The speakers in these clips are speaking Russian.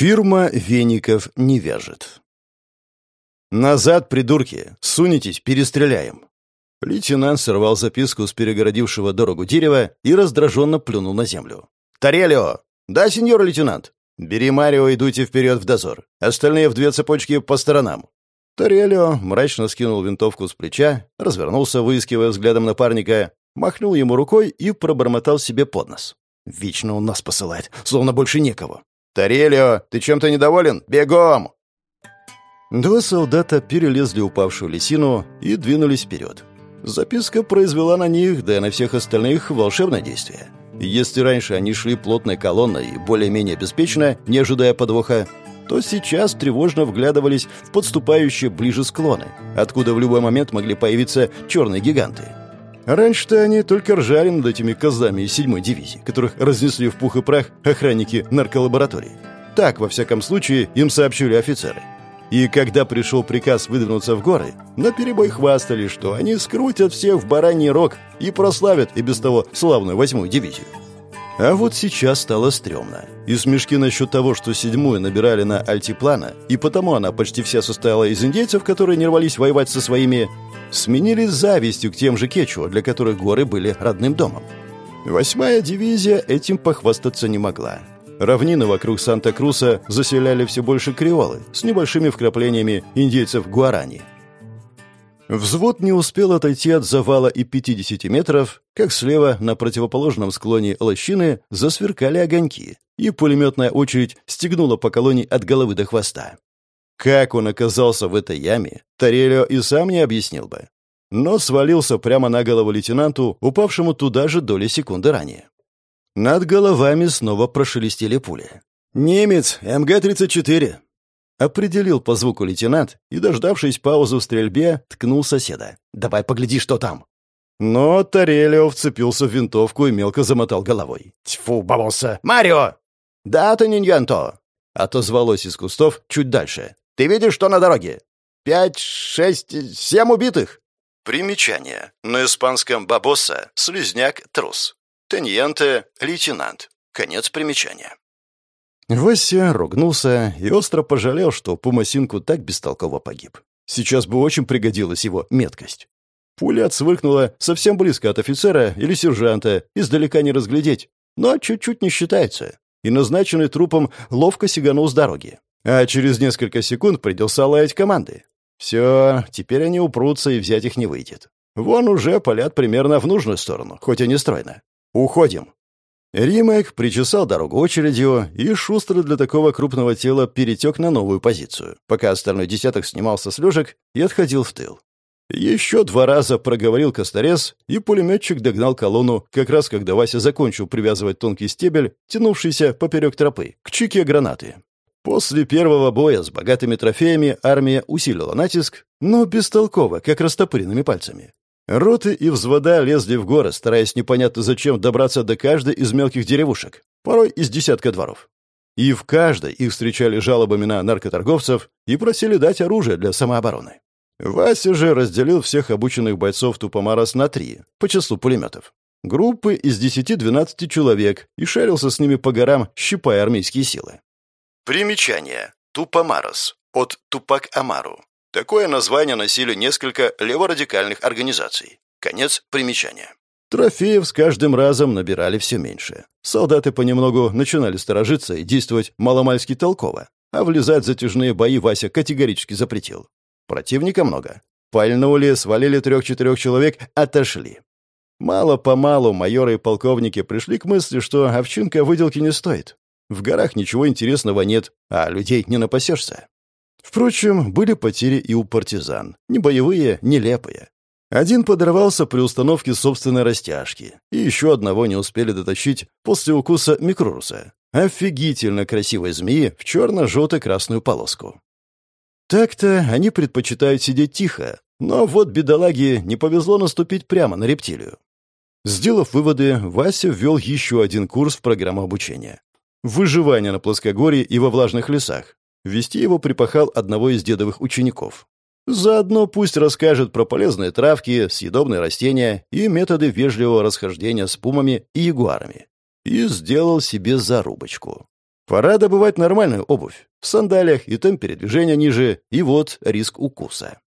Фирма веников не вяжет. «Назад, придурки! Сунетесь, перестреляем!» Лейтенант сорвал записку с перегородившего дорогу дерева и раздраженно плюнул на землю. «Тарелио! Да, сеньор лейтенант! Бери Марио и дуйте вперед в дозор. Остальные в две цепочки по сторонам». Тарелио мрачно скинул винтовку с плеча, развернулся, выискивая взглядом напарника, махнул ему рукой и пробормотал себе под нос. «Вечно он нас посылает, словно больше некого. «Тарелио, ты чем-то недоволен? Бегом!» Два солдата перелезли упавшую лисину и двинулись вперед. Записка произвела на них, да и на всех остальных, волшебное действие. Если раньше они шли плотной колонной и более-менее беспечно, не ожидая подвоха, то сейчас тревожно вглядывались в подступающие ближе склоны, откуда в любой момент могли появиться черные гиганты. Раньше-то они только ржали над этими козами из седьмой дивизии, которых разнесли в пух и прах охранники нарколаборатории. Так, во всяком случае, им сообщили офицеры. И когда пришел приказ выдвинуться в горы, наперебой хвастали, что они скрутят всех в бараний рог и прославят и без того славную восьмую дивизию. А вот сейчас стало стрёмно. И смешки насчет того, что седьмую набирали на альтиплана, и потому она почти вся состояла из индейцев, которые не рвались воевать со своими, сменились завистью к тем же Кечуа, для которых горы были родным домом. Восьмая дивизия этим похвастаться не могла. Равнины вокруг Санта-Круса заселяли все больше креолы с небольшими вкраплениями индейцев Гуарани – Взвод не успел отойти от завала и 50 метров, как слева, на противоположном склоне лощины, засверкали огоньки, и пулеметная очередь стегнула по колонии от головы до хвоста. Как он оказался в этой яме, Тарелио и сам не объяснил бы. Но свалился прямо на голову лейтенанту, упавшему туда же доли секунды ранее. Над головами снова прошелестели пули. «Немец, МГ-34!» Определил по звуку лейтенант и, дождавшись паузы в стрельбе, ткнул соседа. «Давай погляди, что там!» Но Тарелио вцепился в винтовку и мелко замотал головой. «Тьфу, бабоса! Марио!» «Да, Тониньянто!» — отозвалось из кустов чуть дальше. «Ты видишь, что на дороге? Пять, шесть, семь убитых!» Примечание. На испанском «бабоса» — слизняк, трус. Теньенте — лейтенант. Конец примечания. Вася ругнулся и остро пожалел, что Пумасинку так бестолково погиб. Сейчас бы очень пригодилась его меткость. Пуля отсвыркнула совсем близко от офицера или сержанта, издалека не разглядеть, но чуть-чуть не считается. И назначенный трупом ловко сиганул с дороги. А через несколько секунд придется лаять команды. Все, теперь они упрутся, и взять их не выйдет. Вон уже палят примерно в нужную сторону, хоть и не стройно. Уходим. Римек причесал дорогу очередью и шустро для такого крупного тела перетек на новую позицию, пока остальной десяток снимался с лёжек и отходил в тыл. Еще два раза проговорил Косторез, и пулеметчик догнал колонну, как раз когда Вася закончил привязывать тонкий стебель, тянувшийся поперек тропы, к чеке гранаты. После первого боя с богатыми трофеями армия усилила натиск, но бестолково, как растопыренными пальцами. Роты и взвода лезли в горы, стараясь непонятно зачем добраться до каждой из мелких деревушек, порой из десятка дворов. И в каждой их встречали жалобами на наркоторговцев и просили дать оружие для самообороны. Вася же разделил всех обученных бойцов Тупомарас на три, по числу пулеметов. Группы из 10-12 человек и шарился с ними по горам, щипая армейские силы. Примечание. Тупомарос. От Тупак Амару. Такое название носили несколько леворадикальных организаций. Конец примечания. Трофеев с каждым разом набирали все меньше. Солдаты понемногу начинали сторожиться и действовать маломальски толково, а влезать в затяжные бои Вася категорически запретил. Противника много. Пальнули, свалили трех-четырех человек, отошли. Мало-помалу майоры и полковники пришли к мысли, что овчинка выделки не стоит. В горах ничего интересного нет, а людей не напасешься. Впрочем, были потери и у партизан. Не боевые, нелепые. Один подорвался при установке собственной растяжки, и еще одного не успели дотащить после укуса микроруса. Офигительно красивой змеи в черно-желто-красную полоску. Так-то они предпочитают сидеть тихо, но вот бедолаге не повезло наступить прямо на рептилию. Сделав выводы, Вася ввел еще один курс в программу обучения. Выживание на плоскогорье и во влажных лесах, Вести его припахал одного из дедовых учеников. Заодно пусть расскажет про полезные травки, съедобные растения и методы вежливого расхождения с пумами и ягуарами. И сделал себе зарубочку. Пора добывать нормальную обувь. В сандалиях и темп передвижения ниже, и вот риск укуса.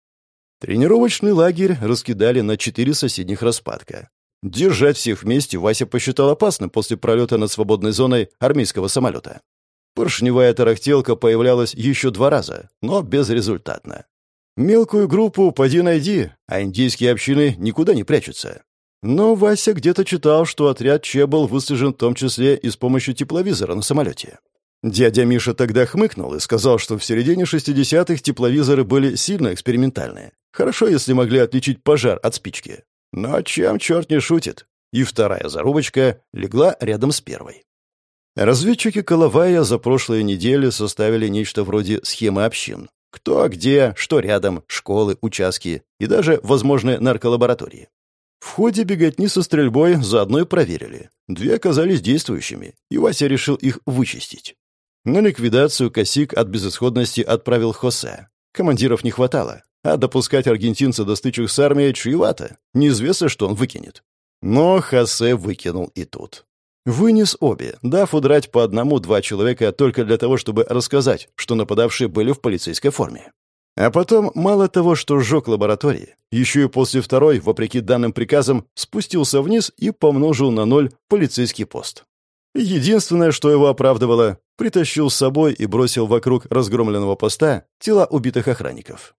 Тренировочный лагерь раскидали на четыре соседних распадка. Держать всех вместе Вася посчитал опасным после пролета над свободной зоной армейского самолета. Поршневая тарахтелка появлялась еще два раза, но безрезультатно. Мелкую группу поди найди, а индийские общины никуда не прячутся. Но Вася где-то читал, что отряд Че был высажен в том числе и с помощью тепловизора на самолете. Дядя Миша тогда хмыкнул и сказал, что в середине 60-х тепловизоры были сильно экспериментальные. Хорошо, если могли отличить пожар от спички. Но чем черт не шутит? И вторая зарубочка легла рядом с первой. Разведчики Коловая за прошлые недели составили нечто вроде схемы общин. Кто, где, что рядом, школы, участки и даже возможные нарколаборатории. В ходе беготни со стрельбой заодно и проверили. Две оказались действующими, и Вася решил их вычистить. На ликвидацию косик от безысходности отправил Хосе. Командиров не хватало, а допускать аргентинца до стычек с армией чревато. Неизвестно, что он выкинет. Но Хосе выкинул и тут. Вынес обе, дав удрать по одному-два человека только для того, чтобы рассказать, что нападавшие были в полицейской форме. А потом, мало того, что сжег лаборатории, еще и после второй, вопреки данным приказам, спустился вниз и помножил на ноль полицейский пост. Единственное, что его оправдывало, притащил с собой и бросил вокруг разгромленного поста тела убитых охранников.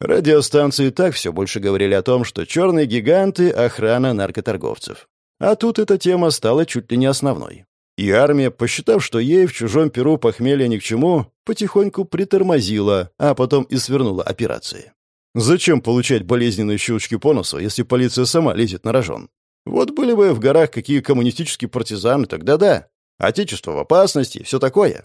Радиостанции так все больше говорили о том, что черные гиганты — охрана наркоторговцев. А тут эта тема стала чуть ли не основной. И армия, посчитав, что ей в чужом перу похмелье ни к чему, потихоньку притормозила, а потом и свернула операции. Зачем получать болезненные щелчки по носу, если полиция сама лезет на рожон? Вот были бы в горах какие коммунистические партизаны, тогда да. Отечество в опасности, все такое.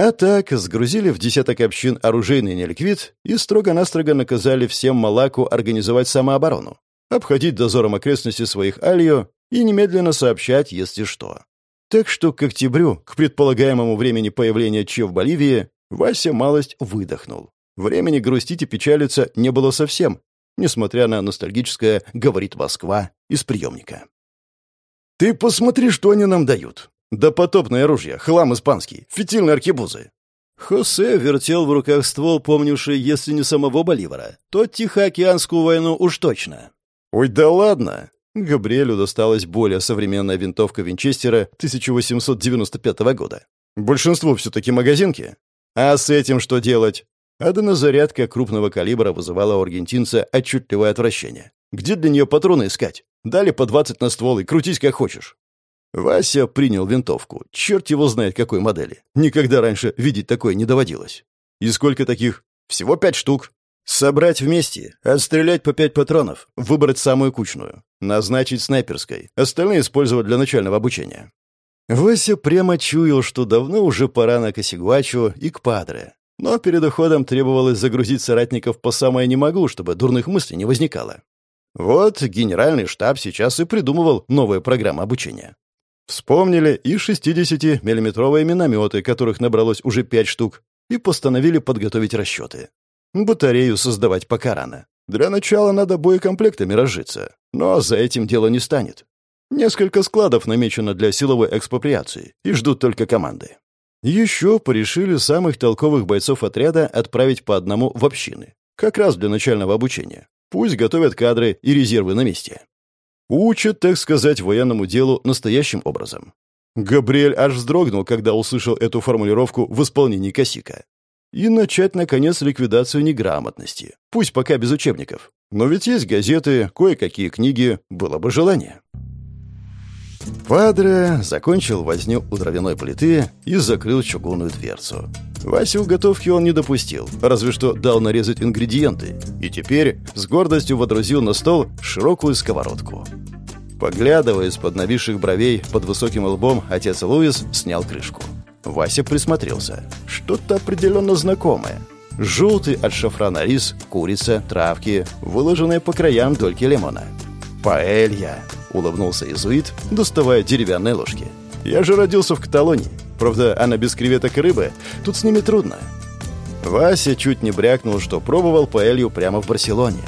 А так, сгрузили в десяток общин оружейный неликвид и строго-настрого наказали всем Малаку организовать самооборону, обходить дозором окрестности своих алью и немедленно сообщать, если что. Так что к октябрю, к предполагаемому времени появления Че в Боливии, Вася малость выдохнул. Времени грустить и печалиться не было совсем, несмотря на ностальгическое «говорит Москва» из приемника. «Ты посмотри, что они нам дают. Да потопное оружие, хлам испанский, фитильные аркебузы». Хосе вертел в руках ствол, помнивший, если не самого Боливара, то Тихоокеанскую войну уж точно. «Ой, да ладно!» Габриэлю досталась более современная винтовка Винчестера 1895 года. Большинство все-таки магазинки. А с этим что делать? Одна зарядка крупного калибра вызывала у аргентинца отчетливое отвращение. Где для нее патроны искать? Дали по 20 на ствол и крутись как хочешь. Вася принял винтовку. Черт его знает какой модели. Никогда раньше видеть такое не доводилось. И сколько таких? Всего пять штук. Собрать вместе, отстрелять по пять патронов, выбрать самую кучную, назначить снайперской, остальные использовать для начального обучения. Вася прямо чуял, что давно уже пора на Косигуачу и к Падре. Но перед уходом требовалось загрузить соратников по самое не могу, чтобы дурных мыслей не возникало. Вот генеральный штаб сейчас и придумывал новые программы обучения. Вспомнили и 60-миллиметровые минометы, которых набралось уже пять штук, и постановили подготовить расчеты. Батарею создавать пока рано. Для начала надо боекомплектами разжиться. Но за этим дело не станет. Несколько складов намечено для силовой экспроприации и ждут только команды. Еще порешили самых толковых бойцов отряда отправить по одному в общины. Как раз для начального обучения. Пусть готовят кадры и резервы на месте. Учат, так сказать, военному делу настоящим образом. Габриэль аж вздрогнул, когда услышал эту формулировку в исполнении Косика и начать, наконец, ликвидацию неграмотности. Пусть пока без учебников. Но ведь есть газеты, кое-какие книги, было бы желание. Падре закончил возню у дровяной плиты и закрыл чугунную дверцу. Васю готовки он не допустил, разве что дал нарезать ингредиенты, и теперь с гордостью водрузил на стол широкую сковородку. Поглядывая из-под нависших бровей под высоким лбом, отец Луис снял крышку. Вася присмотрелся. Что-то определенно знакомое. Желтый от шафрана рис, курица, травки, выложенные по краям дольки лимона. «Паэлья!» — улыбнулся иезуит, доставая деревянные ложки. «Я же родился в Каталонии. Правда, она без креветок и рыбы. Тут с ними трудно». Вася чуть не брякнул, что пробовал паэлью прямо в Барселоне.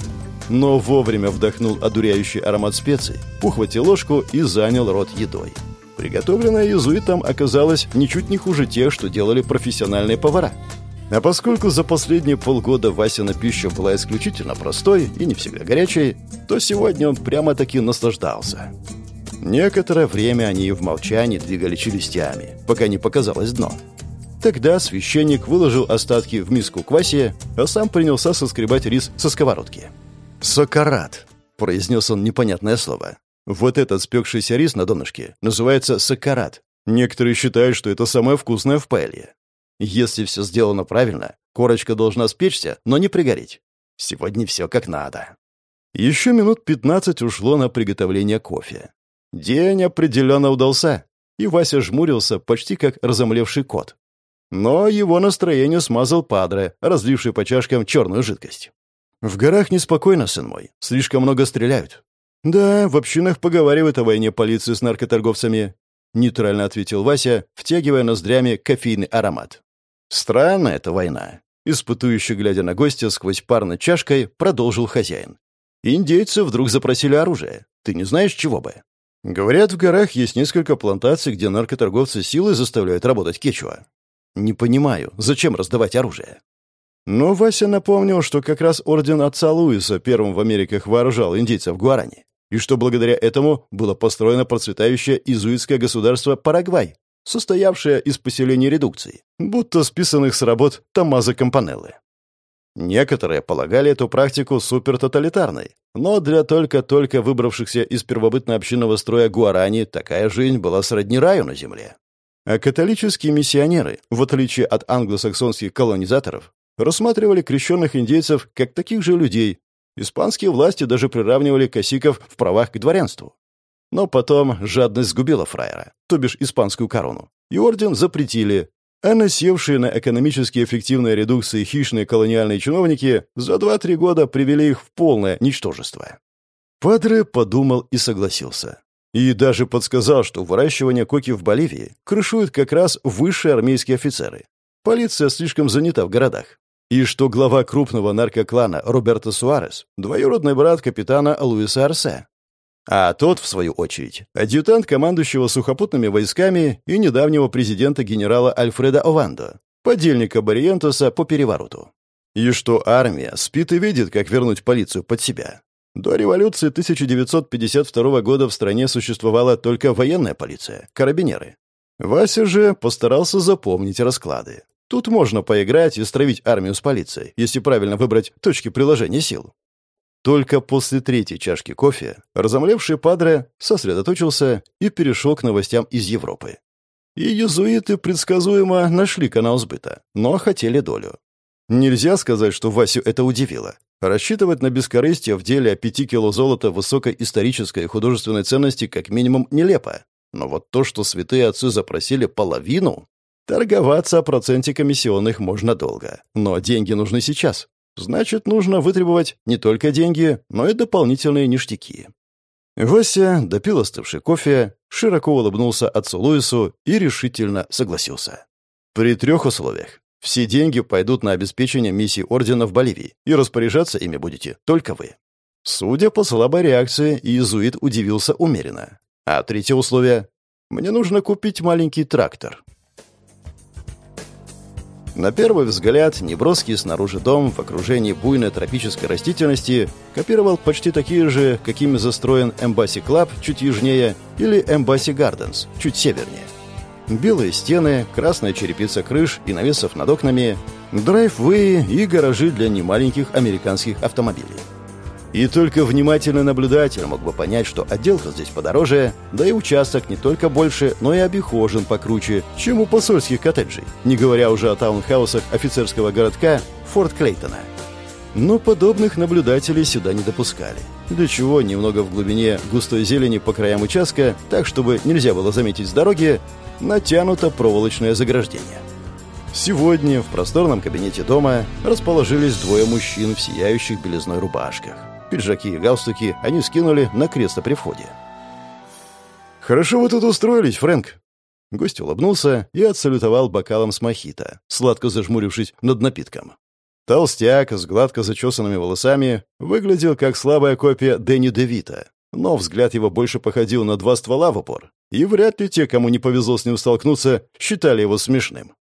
Но вовремя вдохнул одуряющий аромат специй, ухватил ложку и занял рот едой. Приготовленное иезуитом оказалось ничуть не хуже тех, что делали профессиональные повара. А поскольку за последние полгода Васина пища была исключительно простой и не всегда горячей, то сегодня он прямо-таки наслаждался. Некоторое время они в молчании двигали челюстями, пока не показалось дно. Тогда священник выложил остатки в миску к Васе, а сам принялся соскребать рис со сковородки. «Сокарат», — произнес он непонятное слово. «Вот этот спекшийся рис на донышке называется сокарат. Некоторые считают, что это самое вкусное в паэлье. Если все сделано правильно, корочка должна спечься, но не пригореть. Сегодня все как надо». Еще минут пятнадцать ушло на приготовление кофе. День определенно удался, и Вася жмурился почти как разомлевший кот. Но его настроение смазал падре, разливший по чашкам черную жидкость. «В горах неспокойно, сын мой. Слишком много стреляют». «Да, в общинах поговаривают о войне полиции с наркоторговцами», — нейтрально ответил Вася, втягивая ноздрями кофейный аромат. «Странная эта война», — испытующе глядя на гостя сквозь пар над чашкой, продолжил хозяин. «Индейцы вдруг запросили оружие. Ты не знаешь, чего бы?» «Говорят, в горах есть несколько плантаций, где наркоторговцы силой заставляют работать кечуа. Не понимаю, зачем раздавать оружие? Но Вася напомнил, что как раз орден отца Луиса первым в Америках вооружал индейцев Гуарани, и что благодаря этому было построено процветающее изуитское государство Парагвай, состоявшее из поселений редукций, будто списанных с работ Томазо Кампанеллы. Некоторые полагали эту практику супертоталитарной, но для только-только выбравшихся из первобытно-общинного строя Гуарани такая жизнь была сродни раю на земле. А католические миссионеры, в отличие от англосаксонских колонизаторов, рассматривали крещенных индейцев как таких же людей. Испанские власти даже приравнивали косиков в правах к дворянству. Но потом жадность сгубила фраера, то бишь испанскую корону, и орден запретили, а насевшие на экономически эффективные редукции хищные колониальные чиновники за 2-3 года привели их в полное ничтожество. Падре подумал и согласился. И даже подсказал, что выращивание коки в Боливии крышуют как раз высшие армейские офицеры. Полиция слишком занята в городах. И что глава крупного наркоклана Роберто Суарес – двоюродный брат капитана Луиса Арсе. А тот, в свою очередь, адъютант командующего сухопутными войсками и недавнего президента генерала Альфреда Овандо, подельника Бариентоса по перевороту. И что армия спит и видит, как вернуть полицию под себя. До революции 1952 года в стране существовала только военная полиция, карабинеры. Вася же постарался запомнить расклады. Тут можно поиграть и стравить армию с полицией, если правильно выбрать точки приложения сил. Только после третьей чашки кофе разомлевший падре сосредоточился и перешел к новостям из Европы. И иезуиты предсказуемо нашли канал сбыта, но хотели долю. Нельзя сказать, что Васю это удивило. Рассчитывать на бескорыстие в деле о пяти кило золота высокой исторической и художественной ценности как минимум нелепо. Но вот то, что святые отцы запросили половину... Торговаться о проценте комиссионных можно долго. Но деньги нужны сейчас. Значит, нужно вытребовать не только деньги, но и дополнительные ништяки. Вася допил остывший кофе, широко улыбнулся отцу Луису и решительно согласился. При трех условиях. Все деньги пойдут на обеспечение миссии Ордена в Боливии, и распоряжаться ими будете только вы. Судя по слабой реакции, иезуит удивился умеренно. А третье условие — мне нужно купить маленький трактор. На первый взгляд, неброский снаружи дом в окружении буйной тропической растительности копировал почти такие же, какими застроен Embassy Club чуть южнее или Embassy Gardens чуть севернее. Белые стены, красная черепица крыш и навесов над окнами, драйв-вэи и гаражи для немаленьких американских автомобилей. И только внимательный наблюдатель мог бы понять, что отделка здесь подороже, да и участок не только больше, но и обихожен покруче, чем у посольских коттеджей, не говоря уже о таунхаусах офицерского городка Форт Клейтона. Но подобных наблюдателей сюда не допускали. Для чего немного в глубине густой зелени по краям участка, так чтобы нельзя было заметить с дороги, натянуто проволочное заграждение. Сегодня в просторном кабинете дома расположились двое мужчин в сияющих белизной рубашках. Пиджаки и галстуки они скинули на кресло при входе. «Хорошо вы тут устроились, Фрэнк!» Гость улыбнулся и отсалютовал бокалом с мохито, сладко зажмурившись над напитком. Толстяк с гладко зачесанными волосами выглядел как слабая копия Дэнни Девита, но взгляд его больше походил на два ствола в упор, и вряд ли те, кому не повезло с ним столкнуться, считали его смешным.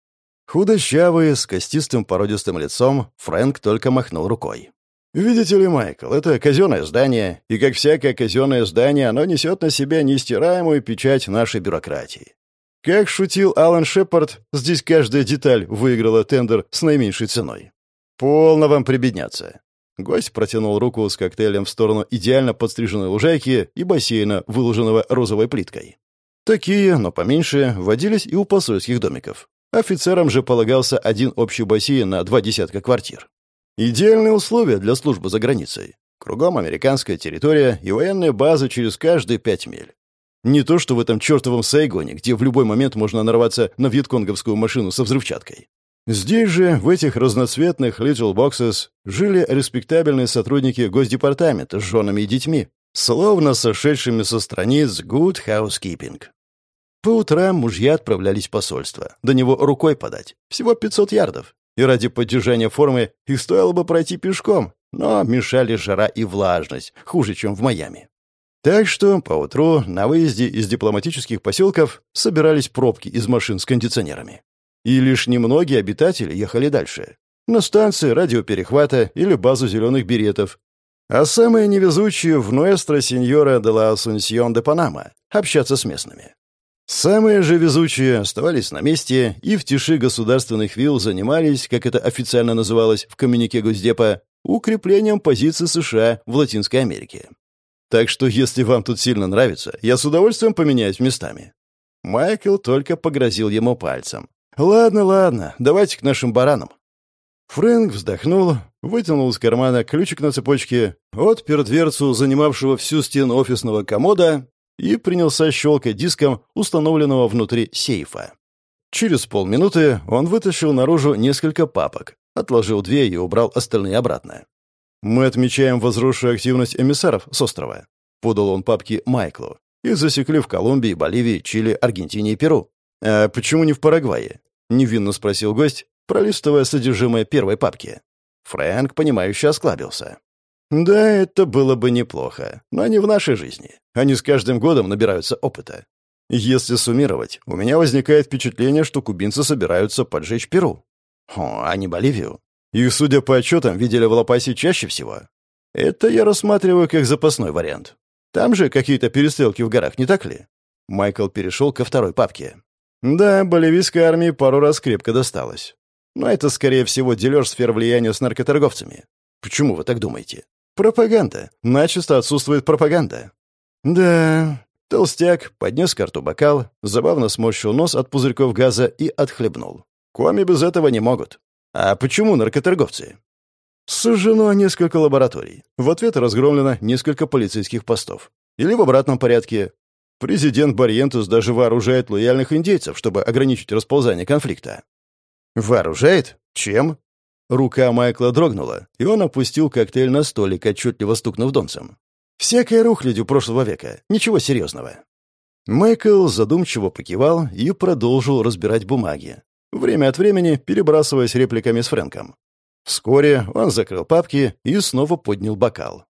Худощавый, с костистым породистым лицом, Фрэнк только махнул рукой. «Видите ли, Майкл, это казенное здание, и, как всякое казенное здание, оно несет на себе нестираемую печать нашей бюрократии. Как шутил Алан Шепард, здесь каждая деталь выиграла тендер с наименьшей ценой. Полно вам прибедняться. Гость протянул руку с коктейлем в сторону идеально подстриженной лужайки и бассейна, выложенного розовой плиткой. Такие, но поменьше, водились и у посольских домиков. Офицерам же полагался один общий бассейн на два десятка квартир. Идеальные условия для службы за границей. Кругом американская территория и военная база через каждые пять миль. Не то, что в этом чертовом Сайгоне, где в любой момент можно нарваться на вьетконговскую машину со взрывчаткой. Здесь же, в этих разноцветных Little Boxes, жили респектабельные сотрудники Госдепартамента с женами и детьми, словно сошедшими со страниц Good Housekeeping. По утрам мужья отправлялись в посольство. До него рукой подать. Всего 500 ярдов. И ради поддержания формы их стоило бы пройти пешком, но мешали жара и влажность, хуже, чем в Майами. Так что поутру на выезде из дипломатических поселков собирались пробки из машин с кондиционерами. И лишь немногие обитатели ехали дальше. На станции радиоперехвата или базу зеленых беретов. А самые невезучие в Нуэстро Синьора де ла Асунсьон де Панама общаться с местными. Самые же везучие оставались на месте и в тиши государственных вилл занимались, как это официально называлось в коммюнике Госдепа, укреплением позиций США в Латинской Америке. Так что, если вам тут сильно нравится, я с удовольствием поменяюсь местами». Майкл только погрозил ему пальцем. «Ладно, ладно, давайте к нашим баранам». Фрэнк вздохнул, вытянул из кармана ключик на цепочке, отпер дверцу занимавшего всю стену офисного комода и принялся щелкать диском, установленного внутри сейфа. Через полминуты он вытащил наружу несколько папок, отложил две и убрал остальные обратно. «Мы отмечаем возросшую активность эмиссаров с острова», — подал он папки Майклу. «Их засекли в Колумбии, Боливии, Чили, Аргентине и Перу. А почему не в Парагвае? — невинно спросил гость, пролистывая содержимое первой папки. Фрэнк, понимающе осклабился. «Да, это было бы неплохо, но не в нашей жизни. Они с каждым годом набираются опыта. Если суммировать, у меня возникает впечатление, что кубинцы собираются поджечь Перу. О, а не Боливию. Их, судя по отчетам, видели в Лопасе чаще всего. Это я рассматриваю как запасной вариант. Там же какие-то перестрелки в горах, не так ли?» Майкл перешел ко второй папке. Да, боливийской армии пару раз крепко досталось. Но это, скорее всего, дележ сфер влияния с наркоторговцами. Почему вы так думаете? Пропаганда. Начисто отсутствует пропаганда. Да. Толстяк поднес карту бокал, забавно сморщил нос от пузырьков газа и отхлебнул. Коми без этого не могут. А почему наркоторговцы? Сожжено несколько лабораторий. В ответ разгромлено несколько полицейских постов. Или в обратном порядке. Президент Барьентус даже вооружает лояльных индейцев, чтобы ограничить расползание конфликта. Вооружает? Чем? Рука Майкла дрогнула, и он опустил коктейль на столик, отчетливо стукнув донцем. «Всякая рухлядь у прошлого века. Ничего серьезного». Майкл задумчиво покивал и продолжил разбирать бумаги, время от времени перебрасываясь репликами с Фрэнком. Вскоре он закрыл папки и снова поднял бокал.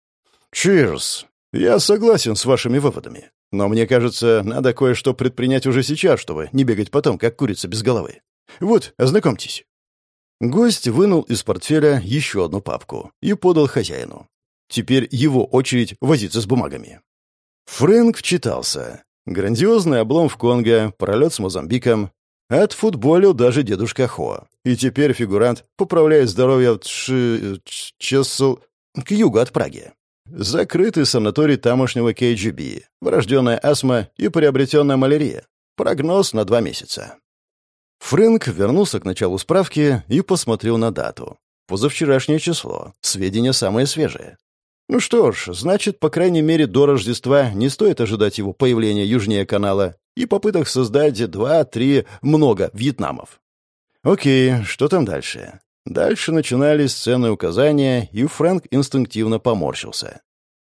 «Чирс! Я согласен с вашими выводами. Но мне кажется, надо кое-что предпринять уже сейчас, чтобы не бегать потом, как курица без головы. Вот, ознакомьтесь». Гость вынул из портфеля еще одну папку и подал хозяину. Теперь его очередь возиться с бумагами. Фрэнк вчитался. Грандиозный облом в Конго, пролет с Мозамбиком. Отфутболил даже дедушка Хо. И теперь фигурант поправляет здоровье в Тш... Чесл... к югу от Праги. Закрытый санаторий тамошнего КГБ, врожденная астма и приобретенная малярия. Прогноз на два месяца. Фрэнк вернулся к началу справки и посмотрел на дату. Позавчерашнее число. Сведения самые свежие. Ну что ж, значит, по крайней мере, до Рождества не стоит ожидать его появления южнее канала и попыток создать два-три много Вьетнамов. Окей, что там дальше? Дальше начинались ценные указания, и Фрэнк инстинктивно поморщился.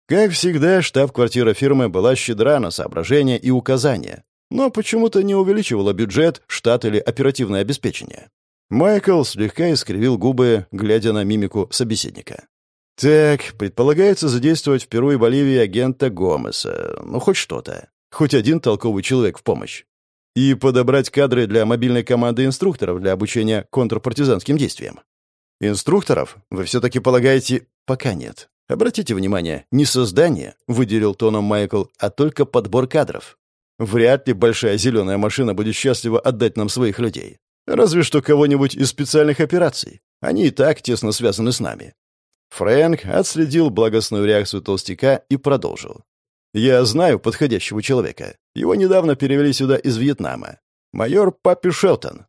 Как всегда, штаб-квартира фирмы была щедра на соображения и указания, но почему-то не увеличивала бюджет, штат или оперативное обеспечение. Майкл слегка искривил губы, глядя на мимику собеседника. «Так, предполагается задействовать в Перу и Боливии агента Гомеса. Ну, хоть что-то. Хоть один толковый человек в помощь. И подобрать кадры для мобильной команды инструкторов для обучения контрпартизанским действиям. Инструкторов, вы все-таки полагаете, пока нет. Обратите внимание, не создание, выделил тоном Майкл, а только подбор кадров. Вряд ли большая зеленая машина будет счастлива отдать нам своих людей. Разве что кого-нибудь из специальных операций. Они и так тесно связаны с нами. Фрэнк отследил благостную реакцию толстяка и продолжил. «Я знаю подходящего человека. Его недавно перевели сюда из Вьетнама. Майор Паппи Шелтон.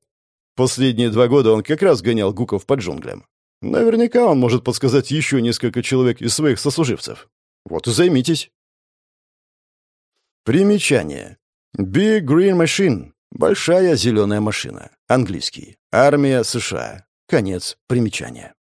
Последние два года он как раз гонял гуков по джунглям. Наверняка он может подсказать еще несколько человек из своих сослуживцев. Вот и займитесь». Примечание. Big Green Machine. Большая зеленая машина. Английский. Армия США. Конец примечания.